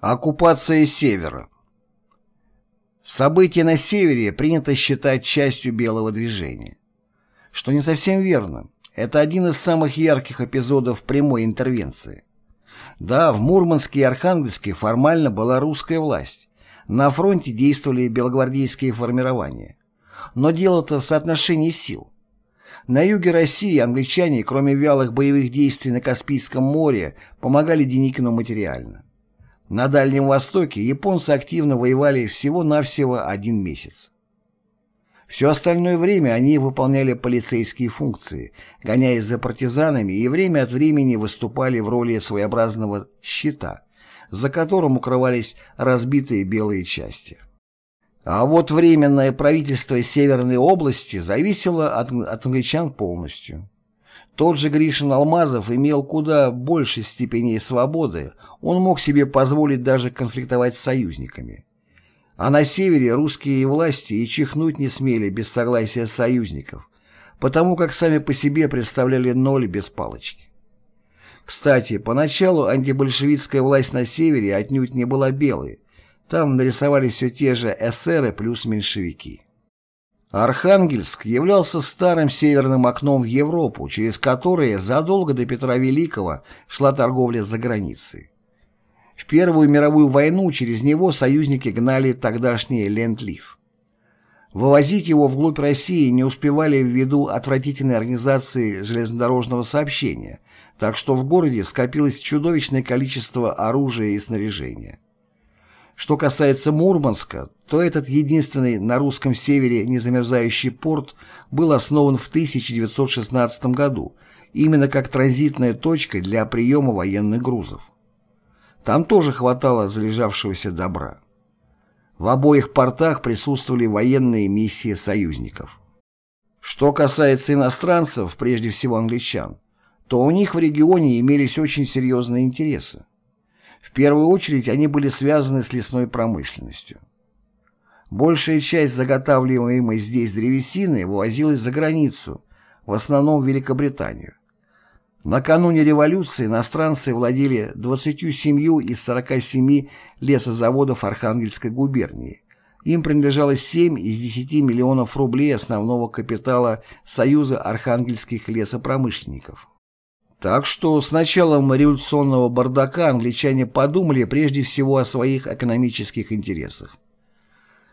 Оккупация Севера События на Севере принято считать частью белого движения. Что не совсем верно. Это один из самых ярких эпизодов прямой интервенции. Да, в Мурманске и Архангельске формально была русская власть. На фронте действовали белогвардейские формирования. Но дело-то в соотношении сил. На юге России англичане, кроме вялых боевых действий на Каспийском море, помогали Деникину материально. На Дальнем Востоке японцы активно воевали всего-навсего один месяц. Все остальное время они выполняли полицейские функции, гоняясь за партизанами и время от времени выступали в роли своеобразного «щита», за которым укрывались разбитые белые части. А вот Временное правительство Северной области зависело от, от англичан полностью. Тот же Гришин Алмазов имел куда больше степеней свободы, он мог себе позволить даже конфликтовать с союзниками. А на севере русские власти и чихнуть не смели без согласия союзников, потому как сами по себе представляли ноль без палочки. Кстати, поначалу антибольшевистская власть на севере отнюдь не была белой, там нарисовались все те же эсеры плюс меньшевики. Архангельск являлся старым северным окном в Европу, через которое задолго до Петра Великого шла торговля за границей. В Первую мировую войну через него союзники гнали тогдашний ленд-лиз. Вывозить его вглубь России не успевали ввиду отвратительной организации железнодорожного сообщения, так что в городе скопилось чудовищное количество оружия и снаряжения. Что касается Мурманска, то этот единственный на русском севере незамерзающий порт был основан в 1916 году именно как транзитная точка для приема военных грузов. Там тоже хватало залежавшегося добра. В обоих портах присутствовали военные миссии союзников. Что касается иностранцев, прежде всего англичан, то у них в регионе имелись очень серьезные интересы. В первую очередь они были связаны с лесной промышленностью. Большая часть заготавливаемой здесь древесины вывозилась за границу, в основном в Великобританию. Накануне революции иностранцы владели 27 из 47 лесозаводов Архангельской губернии. Им принадлежало 7 из 10 миллионов рублей основного капитала Союза архангельских лесопромышленников. Так что с началом революционного бардака англичане подумали прежде всего о своих экономических интересах.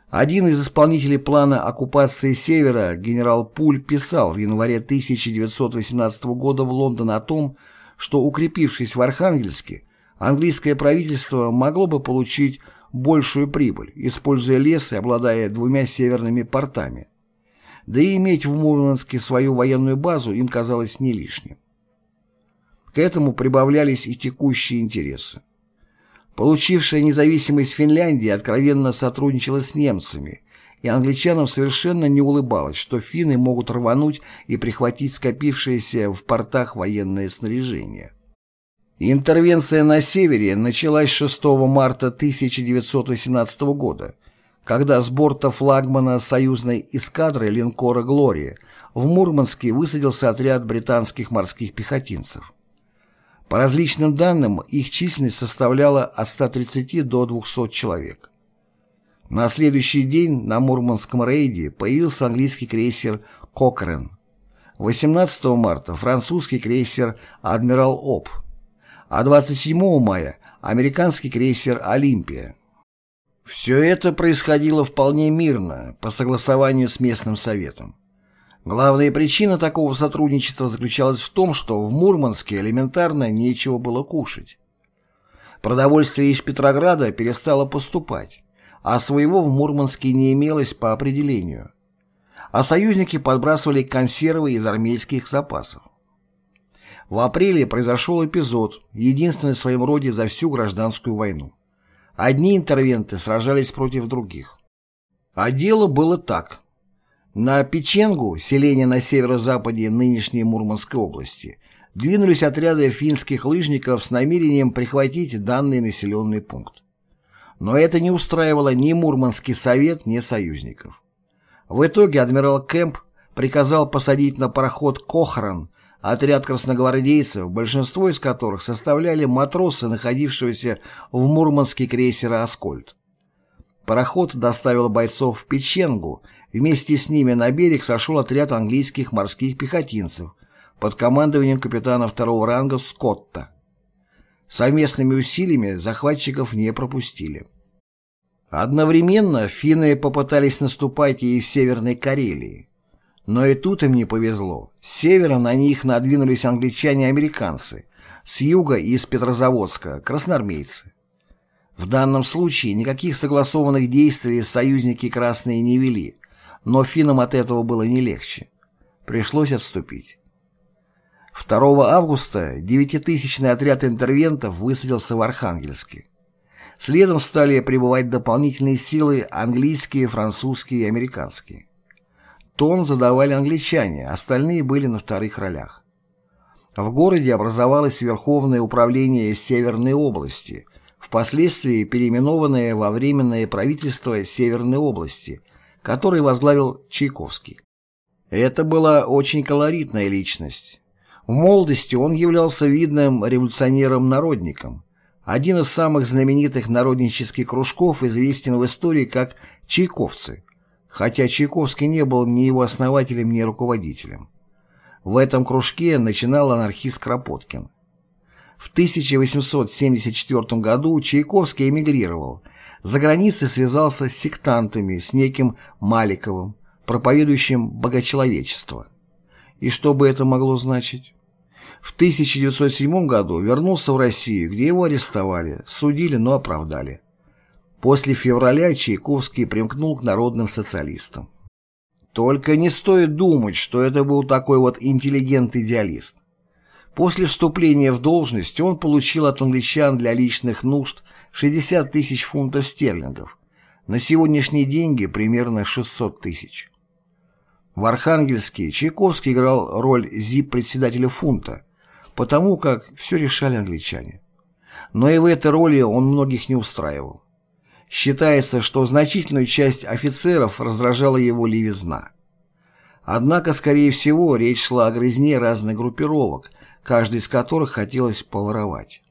Один из исполнителей плана оккупации Севера, генерал Пуль, писал в январе 1918 года в Лондон о том, что, укрепившись в Архангельске, английское правительство могло бы получить большую прибыль, используя лес и обладая двумя северными портами. Да и иметь в Мурманске свою военную базу им казалось не лишним. К этому прибавлялись и текущие интересы. Получившая независимость Финляндия откровенно сотрудничала с немцами, и англичанам совершенно не улыбалось, что финны могут рвануть и прихватить скопившееся в портах военное снаряжение. Интервенция на севере началась 6 марта 1918 года, когда с борта флагмана союзной эскадры линкора «Глория» в Мурманске высадился отряд британских морских пехотинцев. По различным данным, их численность составляла от 130 до 200 человек. На следующий день на Мурманском рейде появился английский крейсер «Кокрен». 18 марта французский крейсер «Адмирал Оп», а 27 мая американский крейсер «Олимпия». Все это происходило вполне мирно, по согласованию с местным советом. Главная причина такого сотрудничества заключалась в том, что в Мурманске элементарно нечего было кушать. Продовольствие из Петрограда перестало поступать, а своего в Мурманске не имелось по определению. А союзники подбрасывали консервы из армейских запасов. В апреле произошел эпизод, единственный в своем роде за всю гражданскую войну. Одни интервенты сражались против других. А дело было так. На Печенгу, селение на северо-западе нынешней Мурманской области, двинулись отряды финских лыжников с намерением прихватить данный населенный пункт. Но это не устраивало ни Мурманский совет, ни союзников. В итоге адмирал Кэмп приказал посадить на пароход «Кохран» отряд красногвардейцев, большинство из которых составляли матросы, находившегося в Мурманске крейсера «Аскольд». Пароход доставил бойцов в Печенгу, вместе с ними на берег сошел отряд английских морских пехотинцев под командованием капитана второго ранга Скотта. Совместными усилиями захватчиков не пропустили. Одновременно финны попытались наступать и в Северной Карелии. Но и тут им не повезло. С севера на них надвинулись англичане и американцы, с юга и из Петрозаводска – красноармейцы. В данном случае никаких согласованных действий союзники красные не вели, но финнам от этого было не легче. Пришлось отступить. 2 августа девятитысячный отряд интервентов высадился в Архангельске. Следом стали прибывать дополнительные силы английские, французские и американские. Тон задавали англичане, остальные были на вторых ролях. В городе образовалось Верховное управление Северной области, впоследствии переименованное во Временное правительство Северной области, которое возглавил Чайковский. Это была очень колоритная личность. В молодости он являлся видным революционером-народником. Один из самых знаменитых народнических кружков известен в истории как «Чайковцы», хотя Чайковский не был ни его основателем, ни руководителем. В этом кружке начинал анархист Кропоткин. В 1874 году Чайковский эмигрировал. За границей связался с сектантами, с неким Маликовым, проповедующим богочеловечество. И что бы это могло значить? В 1907 году вернулся в Россию, где его арестовали, судили, но оправдали. После февраля Чайковский примкнул к народным социалистам. Только не стоит думать, что это был такой вот интеллигент-идеалист. После вступления в должность он получил от англичан для личных нужд 60 тысяч фунтов стерлингов, на сегодняшние деньги примерно 600 тысяч. В Архангельске Чайковский играл роль зип-председателя фунта, потому как все решали англичане. Но и в этой роли он многих не устраивал. Считается, что значительную часть офицеров раздражала его левизна. Однако, скорее всего, речь шла о грызне разных группировок, каждый из которых хотелось поворовать.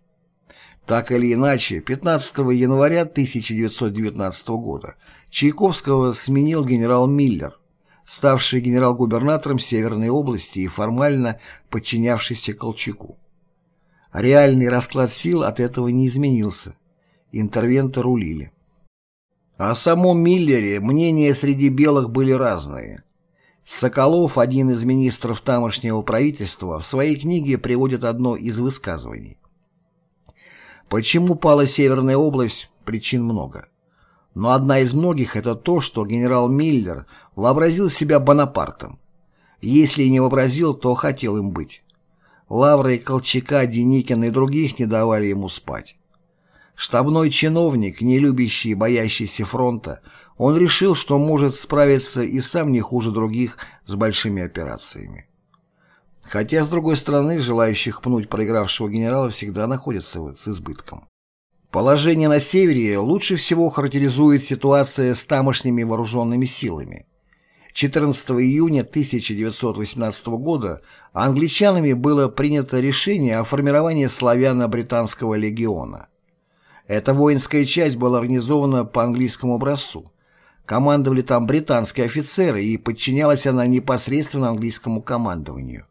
Так или иначе, 15 января 1919 года Чайковского сменил генерал Миллер, ставший генерал-губернатором Северной области и формально подчинявшийся Колчаку. Реальный расклад сил от этого не изменился. Интервенты рулили. О самом Миллере мнения среди белых были разные. Соколов, один из министров тамошнего правительства, в своей книге приводит одно из высказываний. Почему пала Северная область? Причин много. Но одна из многих – это то, что генерал Миллер вообразил себя Бонапартом. Если и не вообразил, то хотел им быть. Лавры Колчака, Деникина и других не давали ему спать. Штабной чиновник, не любящий и боящийся фронта, он решил, что может справиться и сам не хуже других с большими операциями. Хотя, с другой стороны, желающих пнуть проигравшего генерала всегда находятся с избытком. Положение на севере лучше всего характеризует ситуация с тамошними вооруженными силами. 14 июня 1918 года англичанами было принято решение о формировании славяно-британского легиона. Эта воинская часть была организована по английскому образцу. Командовали там британские офицеры, и подчинялась она непосредственно английскому командованию.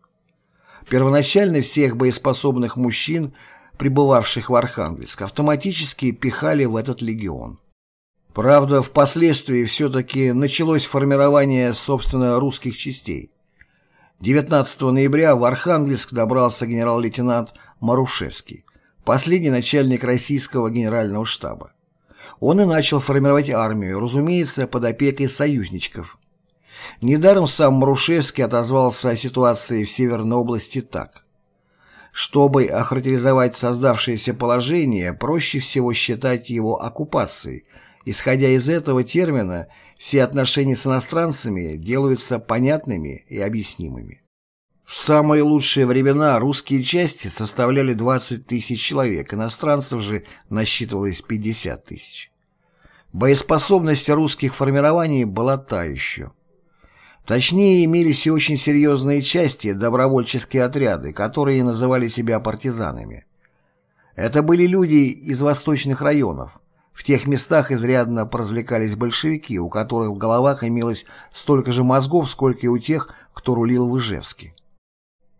Первоначально всех боеспособных мужчин, прибывавших в Архангельск, автоматически пихали в этот легион. Правда, впоследствии все-таки началось формирование, собственно, русских частей. 19 ноября в Архангельск добрался генерал-лейтенант Марушевский, последний начальник российского генерального штаба. Он и начал формировать армию, разумеется, под опекой союзничков. Недаром сам Марушевский отозвался о ситуации в Северной области так. Чтобы охарактеризовать создавшееся положение, проще всего считать его оккупацией. Исходя из этого термина, все отношения с иностранцами делаются понятными и объяснимыми. В самые лучшие времена русские части составляли 20 тысяч человек, иностранцев же насчитывалось 50 тысяч. Боеспособность русских формирований была та еще. Точнее, имелись и очень серьезные части, добровольческие отряды, которые называли себя партизанами. Это были люди из восточных районов. В тех местах изрядно поразвлекались большевики, у которых в головах имелось столько же мозгов, сколько и у тех, кто рулил в Ижевске.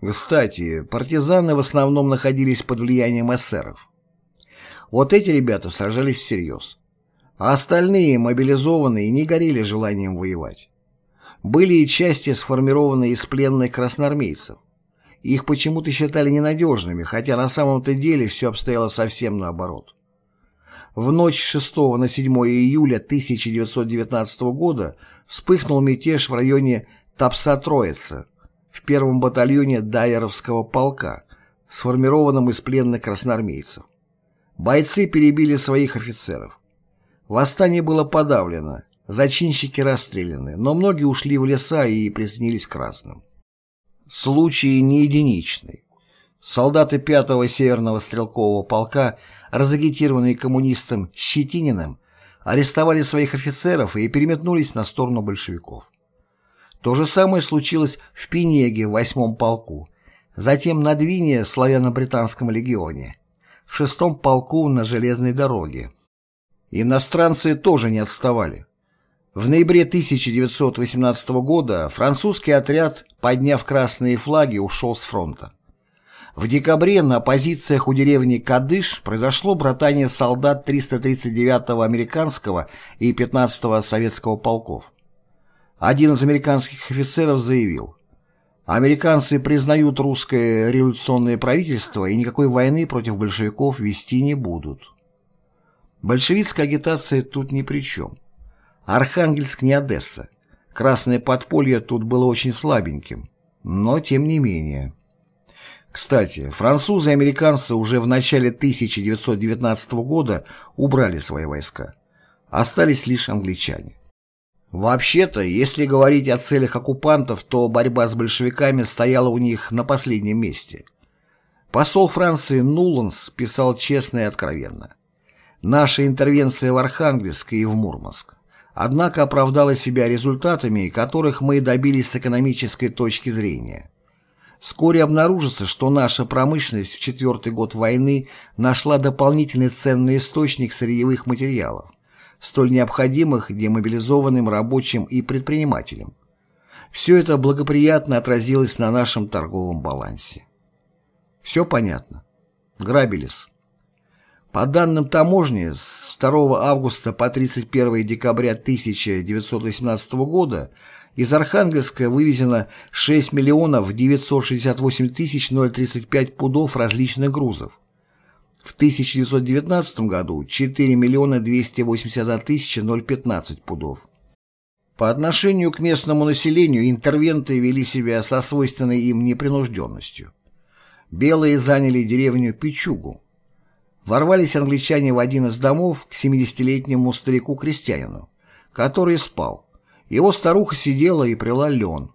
Кстати, партизаны в основном находились под влиянием эсеров. Вот эти ребята сражались всерьез. А остальные, мобилизованные, не горели желанием воевать. Были и части, сформированные из пленных красноармейцев. Их почему-то считали ненадежными, хотя на самом-то деле все обстояло совсем наоборот. В ночь 6 на 7 июля 1919 года вспыхнул мятеж в районе Тапса-Троица в первом батальоне Дайеровского полка, сформированном из пленных красноармейцев. Бойцы перебили своих офицеров. Восстание было подавлено, зачинщики расстреляны, но многие ушли в леса и присоединились к красным. Случай не единичный. Солдаты 5-го Северного стрелкового полка, разагитированные коммунистом Щетининым, арестовали своих офицеров и переметнулись на сторону большевиков. То же самое случилось в Пенеге в 8-м полку, затем на Двине в славяно-британском легионе, в 6-м полку на железной дороге. Иностранцы тоже не отставали. В ноябре 1918 года французский отряд, подняв красные флаги, ушел с фронта. В декабре на позициях у деревни Кадыш произошло братание солдат 339-го американского и 15-го советского полков. Один из американских офицеров заявил, «Американцы признают русское революционное правительство и никакой войны против большевиков вести не будут». Большевистская агитация тут ни при чем. Архангельск не Одесса. Красное подполье тут было очень слабеньким, но тем не менее. Кстати, французы и американцы уже в начале 1919 года убрали свои войска. Остались лишь англичане. Вообще-то, если говорить о целях оккупантов, то борьба с большевиками стояла у них на последнем месте. Посол Франции Нуланс писал честно и откровенно. «Наша интервенция в Архангельск и в Мурманск однако оправдала себя результатами, которых мы добились с экономической точки зрения. Вскоре обнаружится, что наша промышленность в четвертый год войны нашла дополнительный ценный источник сырьевых материалов, столь необходимых демобилизованным рабочим и предпринимателям. Все это благоприятно отразилось на нашем торговом балансе. Все понятно. Грабились. По данным таможни, с 2 августа по 31 декабря 1918 года из Архангельска вывезено 6 миллионов 968 тысяч 035 пудов различных грузов. В 1919 году 4 миллиона 281 тысяча 015 пудов. По отношению к местному населению интервенты вели себя со свойственной им непринужденностью. Белые заняли деревню Пичугу, Ворвались англичане в один из домов к 70-летнему старику-крестьянину, который спал. Его старуха сидела и прила лен.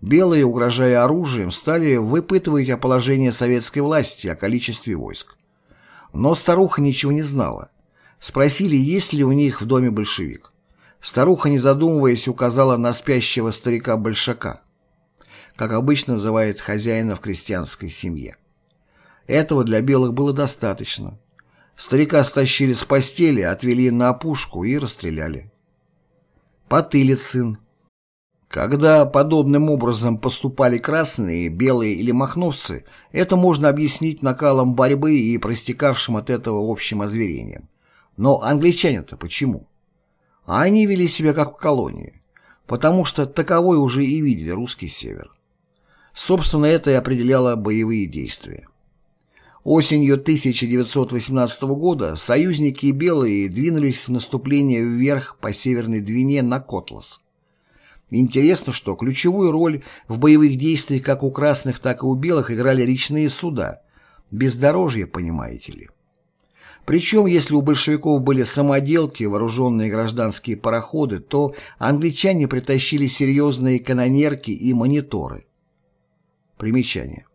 Белые, угрожая оружием, стали выпытывать о положении советской власти, о количестве войск. Но старуха ничего не знала. Спросили, есть ли у них в доме большевик. Старуха, не задумываясь, указала на спящего старика-большака, как обычно называют хозяина в крестьянской семье. Этого для белых было достаточно. Старика стащили с постели, отвели на опушку и расстреляли. Потылицын. Когда подобным образом поступали красные, белые или махновцы, это можно объяснить накалом борьбы и проистекавшим от этого общим озверением. Но англичане-то почему? А они вели себя как в колонии, потому что таковой уже и видели русский север. Собственно, это и определяло боевые действия. Осенью 1918 года союзники и белые двинулись в наступление вверх по Северной Двине на Котлас. Интересно, что ключевую роль в боевых действиях как у красных, так и у белых играли речные суда. Бездорожье, понимаете ли. Причем, если у большевиков были самоделки, вооруженные гражданские пароходы, то англичане притащили серьезные канонерки и мониторы. Примечание.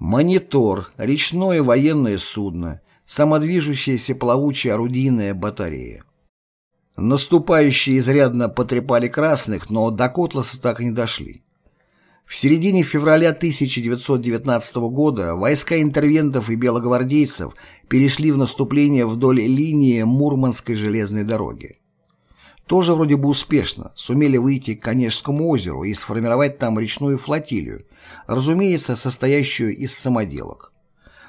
Монитор – речное военное судно, самодвижущаяся плавучая орудийная батарея. Наступающие изрядно потрепали красных, но до Котласа так и не дошли. В середине февраля 1919 года войска интервентов и белогвардейцев перешли в наступление вдоль линии Мурманской железной дороги. Тоже вроде бы успешно, сумели выйти к Конежскому озеру и сформировать там речную флотилию, разумеется, состоящую из самоделок.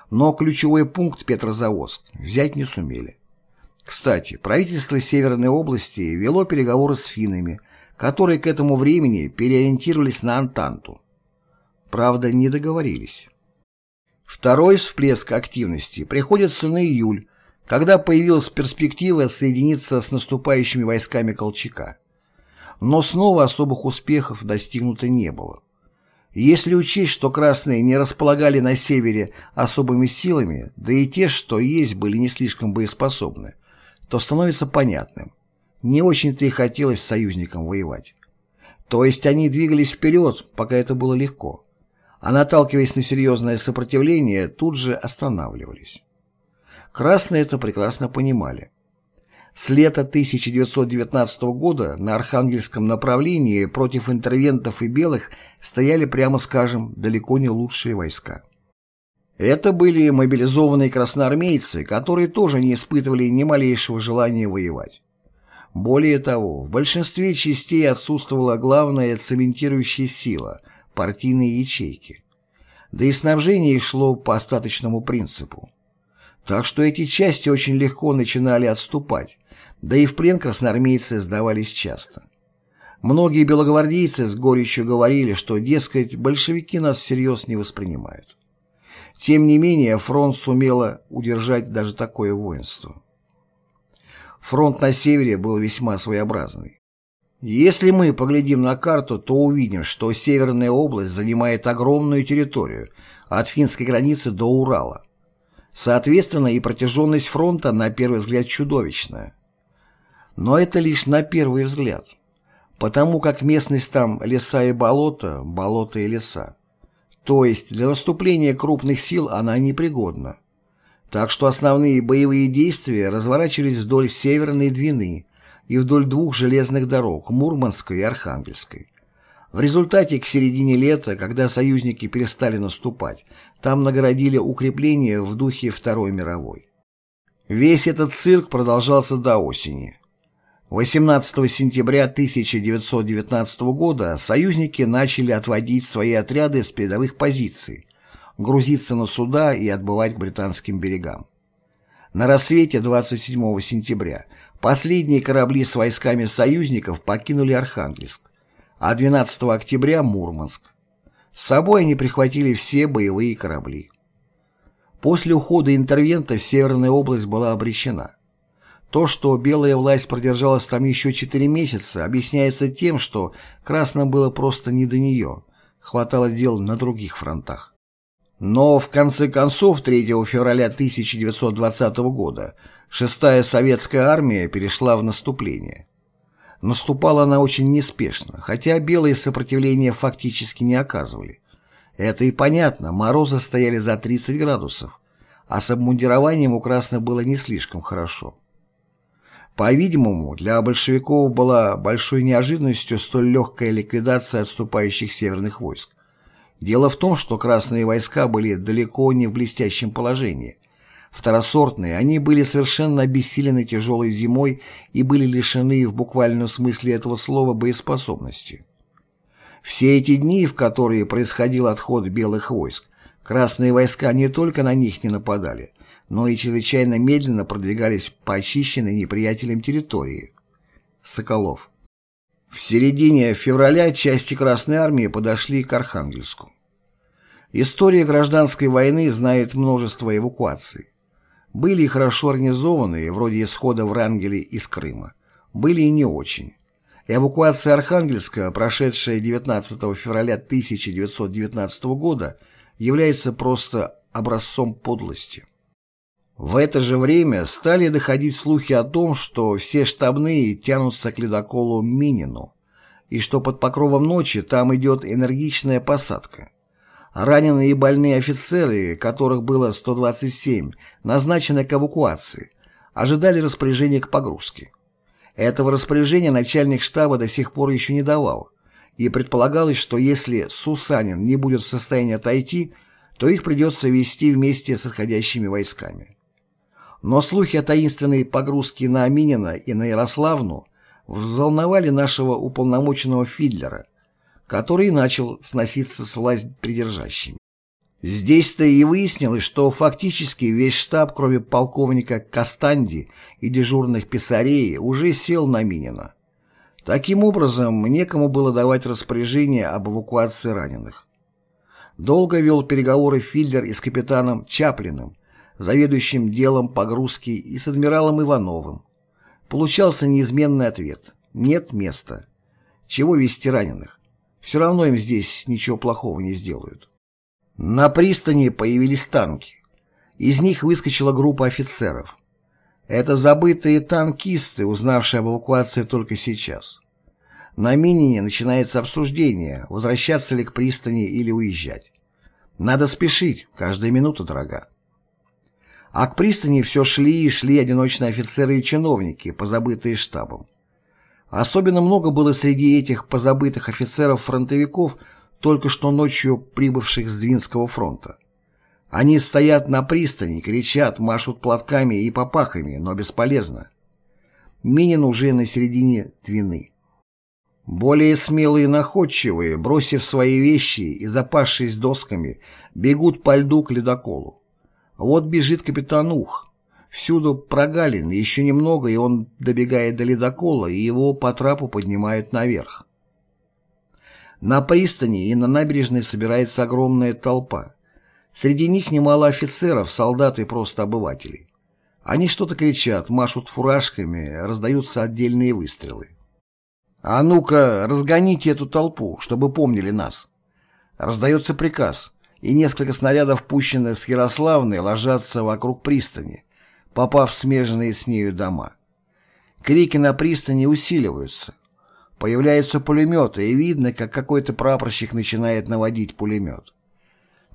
Но ключевой пункт Петрозаводск взять не сумели. Кстати, правительство Северной области вело переговоры с финнами, которые к этому времени переориентировались на Антанту. Правда, не договорились. Второй всплеск активности приходится на июль, когда появилась перспектива соединиться с наступающими войсками Колчака. Но снова особых успехов достигнуто не было. Если учесть, что красные не располагали на севере особыми силами, да и те, что есть, были не слишком боеспособны, то становится понятным. Не очень-то и хотелось союзникам воевать. То есть они двигались вперед, пока это было легко, а наталкиваясь на серьезное сопротивление, тут же останавливались. Красные это прекрасно понимали. С лета 1919 года на Архангельском направлении против интервентов и белых стояли, прямо скажем, далеко не лучшие войска. Это были мобилизованные красноармейцы, которые тоже не испытывали ни малейшего желания воевать. Более того, в большинстве частей отсутствовала главная цементирующая сила – партийные ячейки. Да и снабжение шло по остаточному принципу. Так что эти части очень легко начинали отступать, да и в плен красноармейцы сдавались часто. Многие белогвардейцы с горечью говорили, что, дескать, большевики нас всерьез не воспринимают. Тем не менее, фронт сумело удержать даже такое воинство. Фронт на севере был весьма своеобразный. Если мы поглядим на карту, то увидим, что Северная область занимает огромную территорию от финской границы до Урала. Соответственно, и протяженность фронта на первый взгляд чудовищная. Но это лишь на первый взгляд, потому как местность там леса и болота, болота и леса. То есть для наступления крупных сил она непригодна. Так что основные боевые действия разворачивались вдоль Северной Двины и вдоль двух железных дорог – Мурманской и Архангельской. В результате к середине лета, когда союзники перестали наступать, там наградили укрепления в духе Второй мировой. Весь этот цирк продолжался до осени. 18 сентября 1919 года союзники начали отводить свои отряды с передовых позиций, грузиться на суда и отбывать к британским берегам. На рассвете 27 сентября последние корабли с войсками союзников покинули Архангельск, а 12 октября – Мурманск. С собой они прихватили все боевые корабли. После ухода интервента Северная область была обречена. То, что белая власть продержалась там еще 4 месяца, объясняется тем, что красным было просто не до нее, хватало дел на других фронтах. Но в конце концов 3 февраля 1920 года 6-я советская армия перешла в наступление. Наступала она очень неспешно, хотя белые сопротивления фактически не оказывали. Это и понятно, морозы стояли за 30 градусов, а с обмундированием у красных было не слишком хорошо. По-видимому, для большевиков была большой неожиданностью столь легкая ликвидация отступающих северных войск. Дело в том, что красные войска были далеко не в блестящем положении. Второсортные, они были совершенно обессилены тяжелой зимой и были лишены в буквальном смысле этого слова боеспособности. Все эти дни, в которые происходил отход белых войск, красные войска не только на них не нападали, но и чрезвычайно медленно продвигались по очищенной неприятелем территории. Соколов. В середине февраля части Красной Армии подошли к Архангельску. История гражданской войны знает множество эвакуаций. Были и хорошо организованные, вроде исхода в Рангеле из Крыма. Были и не очень. Эвакуация Архангельска, прошедшая 19 февраля 1919 года, является просто образцом подлости. В это же время стали доходить слухи о том, что все штабные тянутся к ледоколу Минину, и что под покровом ночи там идет энергичная посадка. Раненые и больные офицеры, которых было 127, назначены к эвакуации, ожидали распоряжения к погрузке. Этого распоряжения начальник штаба до сих пор еще не давал, и предполагалось, что если Сусанин не будет в состоянии отойти, то их придется вести вместе с отходящими войсками. Но слухи о таинственной погрузке на Минина и на Ярославну взволновали нашего уполномоченного Фидлера, который начал сноситься с власть придержащими. Здесь-то и выяснилось, что фактически весь штаб, кроме полковника Кастанди и дежурных писарей, уже сел на Минина. Таким образом, некому было давать распоряжение об эвакуации раненых. Долго вел переговоры Фильдер и с капитаном Чаплиным, заведующим делом погрузки, и с адмиралом Ивановым. Получался неизменный ответ «нет места». Чего вести раненых? Все равно им здесь ничего плохого не сделают. На пристани появились танки. Из них выскочила группа офицеров. Это забытые танкисты, узнавшие об эвакуации только сейчас. На Минине начинается обсуждение, возвращаться ли к пристани или уезжать. Надо спешить, каждая минута дорога. А к пристани все шли и шли одиночные офицеры и чиновники, позабытые штабом. Особенно много было среди этих позабытых офицеров-фронтовиков, только что ночью прибывших с Двинского фронта. Они стоят на пристани, кричат, машут платками и попахами, но бесполезно. Минин уже на середине Двины. Более смелые и находчивые, бросив свои вещи и запавшись досками, бегут по льду к ледоколу. Вот бежит капитан Ух. Всюду прогалин, еще немного, и он добегает до ледокола, и его по трапу поднимают наверх. На пристани и на набережной собирается огромная толпа. Среди них немало офицеров, солдат и просто обывателей. Они что-то кричат, машут фуражками, раздаются отдельные выстрелы. «А ну-ка, разгоните эту толпу, чтобы помнили нас!» Раздается приказ, и несколько снарядов, пущенных с Ярославны, ложатся вокруг пристани, попав в смеженные с нею дома. Крики на пристани усиливаются. Появляются пулеметы, и видно, как какой-то прапорщик начинает наводить пулемет.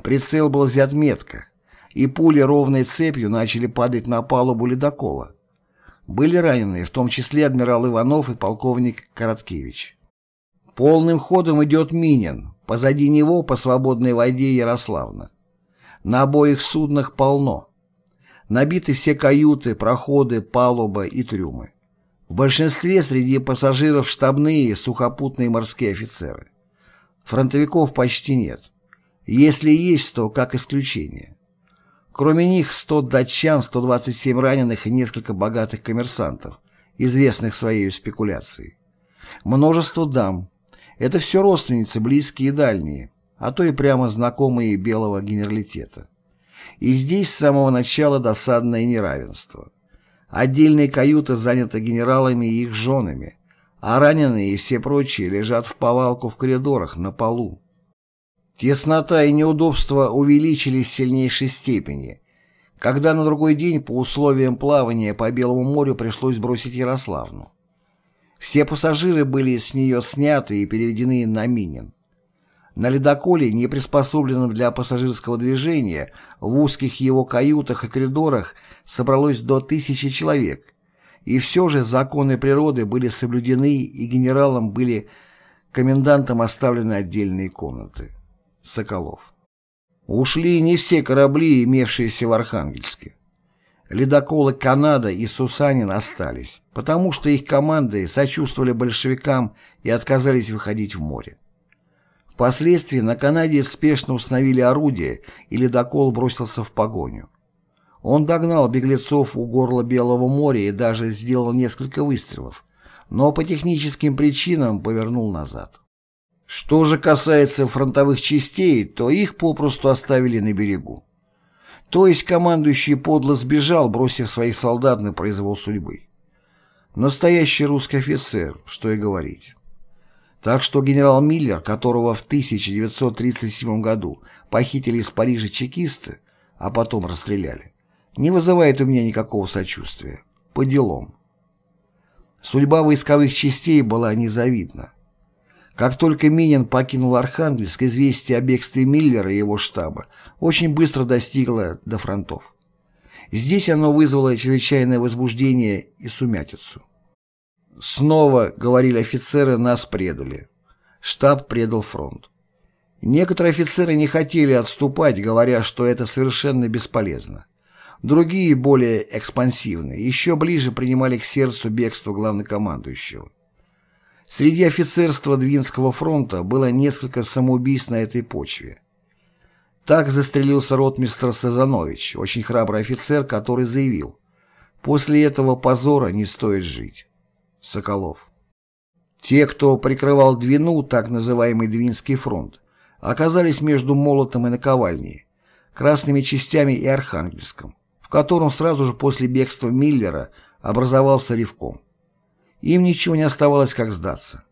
Прицел был взят метко, и пули ровной цепью начали падать на палубу ледокола. Были ранены, в том числе адмирал Иванов и полковник Короткевич. Полным ходом идет Минин, позади него по свободной воде Ярославна. На обоих суднах полно. Набиты все каюты, проходы, палуба и трюмы. В большинстве среди пассажиров штабные сухопутные морские офицеры. Фронтовиков почти нет. Если есть, то как исключение. Кроме них 100 датчан, 127 раненых и несколько богатых коммерсантов, известных своей спекуляцией. Множество дам. Это все родственницы, близкие и дальние, а то и прямо знакомые белого генералитета. И здесь с самого начала досадное неравенство. Отдельные каюты заняты генералами и их женами, а раненые и все прочие лежат в повалку в коридорах на полу. Теснота и неудобства увеличились в сильнейшей степени, когда на другой день по условиям плавания по Белому морю пришлось бросить Ярославну. Все пассажиры были с нее сняты и переведены на Минин. На ледоколе, не приспособленном для пассажирского движения, в узких его каютах и коридорах собралось до тысячи человек. И все же законы природы были соблюдены, и генералам были комендантам оставлены отдельные комнаты. Соколов. Ушли не все корабли, имевшиеся в Архангельске. Ледоколы «Канада» и «Сусанин» остались, потому что их команды сочувствовали большевикам и отказались выходить в море. Впоследствии на Канаде спешно установили орудие, и ледокол бросился в погоню. Он догнал беглецов у горла Белого моря и даже сделал несколько выстрелов, но по техническим причинам повернул назад. Что же касается фронтовых частей, то их попросту оставили на берегу. То есть командующий подло сбежал, бросив своих солдат на произвол судьбы. Настоящий русский офицер, что и говорить. Так что генерал Миллер, которого в 1937 году похитили из Парижа чекисты, а потом расстреляли, не вызывает у меня никакого сочувствия. По делам. Судьба войсковых частей была незавидна. Как только Минин покинул Архангельск, известие о бегстве Миллера и его штаба очень быстро достигло до фронтов. Здесь оно вызвало чрезвычайное возбуждение и сумятицу. Снова, говорили офицеры, нас предали. Штаб предал фронт. Некоторые офицеры не хотели отступать, говоря, что это совершенно бесполезно. Другие, более экспансивные, еще ближе принимали к сердцу бегство главнокомандующего. Среди офицерства Двинского фронта было несколько самоубийств на этой почве. Так застрелился ротмистр Сазанович, очень храбрый офицер, который заявил «После этого позора не стоит жить». Соколов. Те, кто прикрывал Двину, так называемый Двинский фронт, оказались между Молотом и Наковальней, Красными частями и Архангельском, в котором сразу же после бегства Миллера образовался Ревком. Им ничего не оставалось, как сдаться.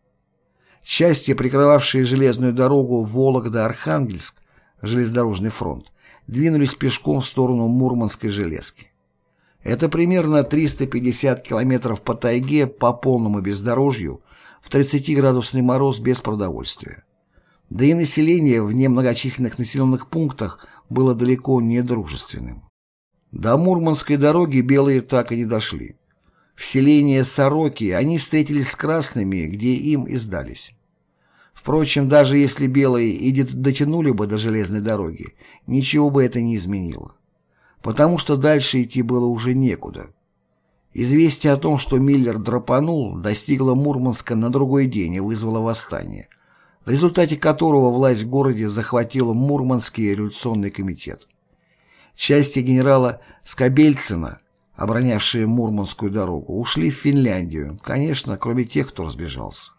Части, прикрывавшие железную дорогу Вологда-Архангельск, железнодорожный фронт, двинулись пешком в сторону Мурманской железки. Это примерно 350 километров по тайге по полному бездорожью в 30-градусный мороз без продовольствия. Да и население в немногочисленных населенных пунктах было далеко не дружественным. До Мурманской дороги белые так и не дошли. В селении Сороки они встретились с красными, где им и сдались. Впрочем, даже если белые и дотянули бы до железной дороги, ничего бы это не изменило. Потому что дальше идти было уже некуда. Известие о том, что Миллер драпанул, достигло Мурманска на другой день и вызвало восстание, в результате которого власть в городе захватила Мурманский революционный комитет. Части генерала Скобельцина, оборонявшие Мурманскую дорогу, ушли в Финляндию, конечно, кроме тех, кто разбежался.